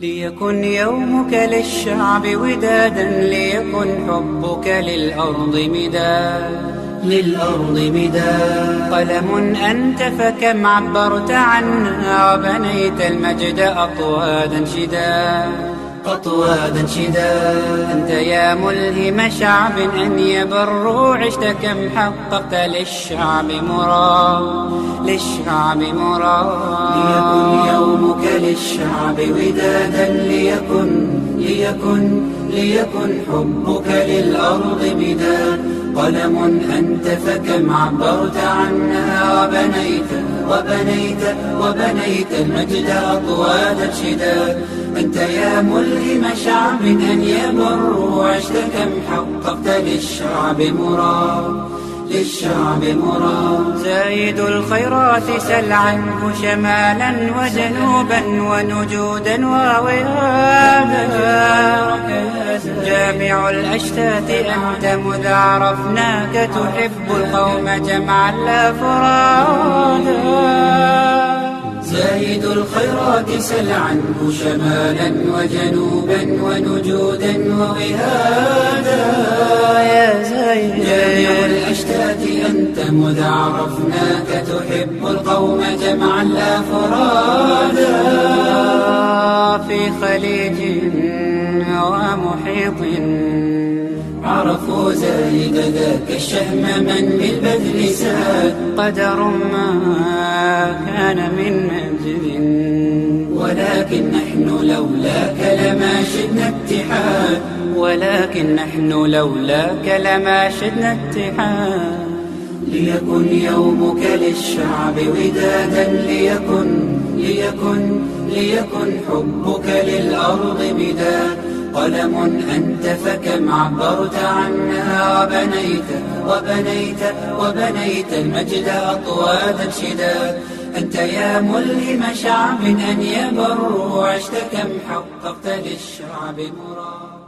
ليكن يومك للشعب ودادا ليكن حبك للأرض مداد. للأرض مداد. قلم أنت فكم عبرت عنا وبنيت المجد أطوادا شداد. أطوادا شداد أنت يا ملهم شعب أن يبروا عشت كم حققت للشعب مراد للشعب مراد ليكن يومك للشعب ودادا ليكن ليكن ليكن حبك للأرض مداد. قلم أنت فكم عبرت عنها وبنيت وبنيت وبنيت المجد أطوادا شداد أنت يا ملهم شعب أن يبر وعشت كم حققت للشعب مراد. للشعب مراد زايد الخيرات سل عنه شمالا وجنوبا ونجودا ووهابا. جامع الأشتات أنت مذ عرفناك تحب القوم جمعا لا فرادا زايد الخيرات سل عنه شمالا وجنوبا ونجودا ووهادا يا زايد. جامع أنت مذ عرفناك تحب القوم جمعا لا فرادا في خليج ومحيط. عرفوا زايد ذاك الشهم من بالبذل ساد. قدر ما كان من مجد. ولكن نحن لولاك لما شدنا اتحاد. ولكن نحن لولاك لما شدنا اتحاد. ليكن يومك للشعب ودادا ليكن ليكن ليكن حبك للأرض مداد قلم أنت فكم عبرت عنها وبنيت وبنيت وبنيت المجد أطوادا شداد أنت يا ملهم شعب أن يبر وعشت كم حققت للشعب مراد.